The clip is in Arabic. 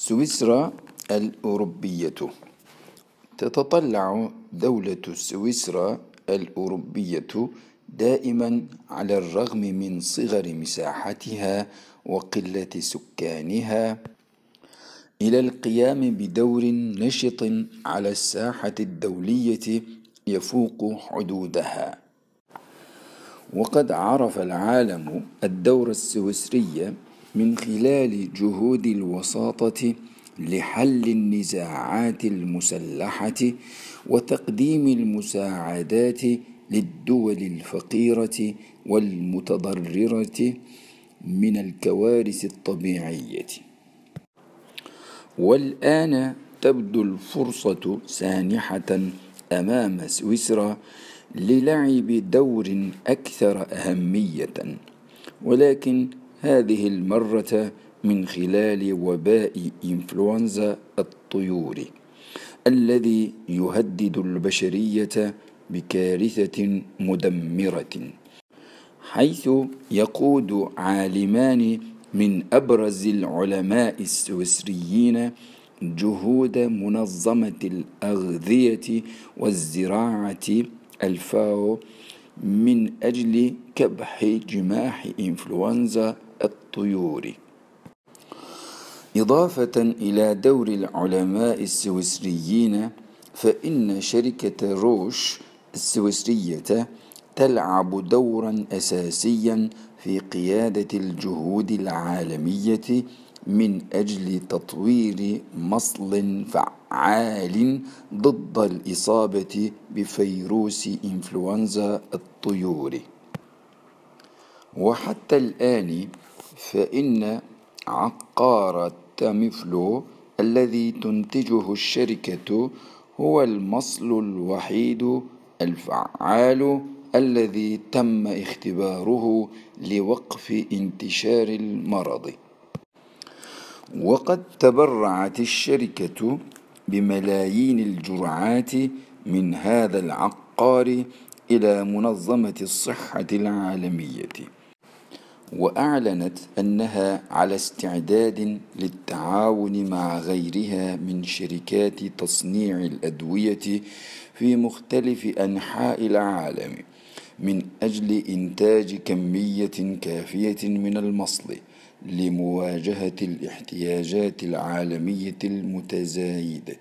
سويسرا الأوروبية. تتطلع دولة سويسرا الأوروبية دائما على الرغم من صغر مساحتها وقلة سكانها إلى القيام بدور نشط على الساحة الدولية يفوق حدودها. وقد عرف العالم الدور السويسري من خلال جهود الوساطة لحل النزاعات المسلحة وتقديم المساعدات للدول الفقيرة والمتضررة من الكوارث الطبيعية. والآن تبدو الفرصة سانحة أمام سويسرا للعب دور أكثر أهمية. ولكن هذه المرة من خلال وباء إنفلونزا الطيور الذي يهدد البشرية بكارثة مدمرة حيث يقود عالمان من أبرز العلماء السويسريين جهود منظمة الأغذية والزراعة الفاو من أجل كبح جماح إنفلونزا الطيور. إضافة إلى دور العلماء السويسريين فإن شركة روش السويسرية تلعب دورا أساسيا في قيادة الجهود العالمية من أجل تطوير مصل فعال ضد الإصابة بفيروس إنفلونزا الطيور. وحتى الآن فإن عقار تاميفلو الذي تنتجه الشركة هو المصل الوحيد الفعال الذي تم اختباره لوقف انتشار المرض. وقد تبرعت الشركة بملايين الجرعات من هذا العقار إلى منظمة الصحة العالمية. وأعلنت أنها على استعداد للتعاون مع غيرها من شركات تصنيع الأدوية في مختلف أنحاء العالم. من أجل إنتاج كمية كافية من المصل لمواجهة الاحتياجات العالمية المتزايدة.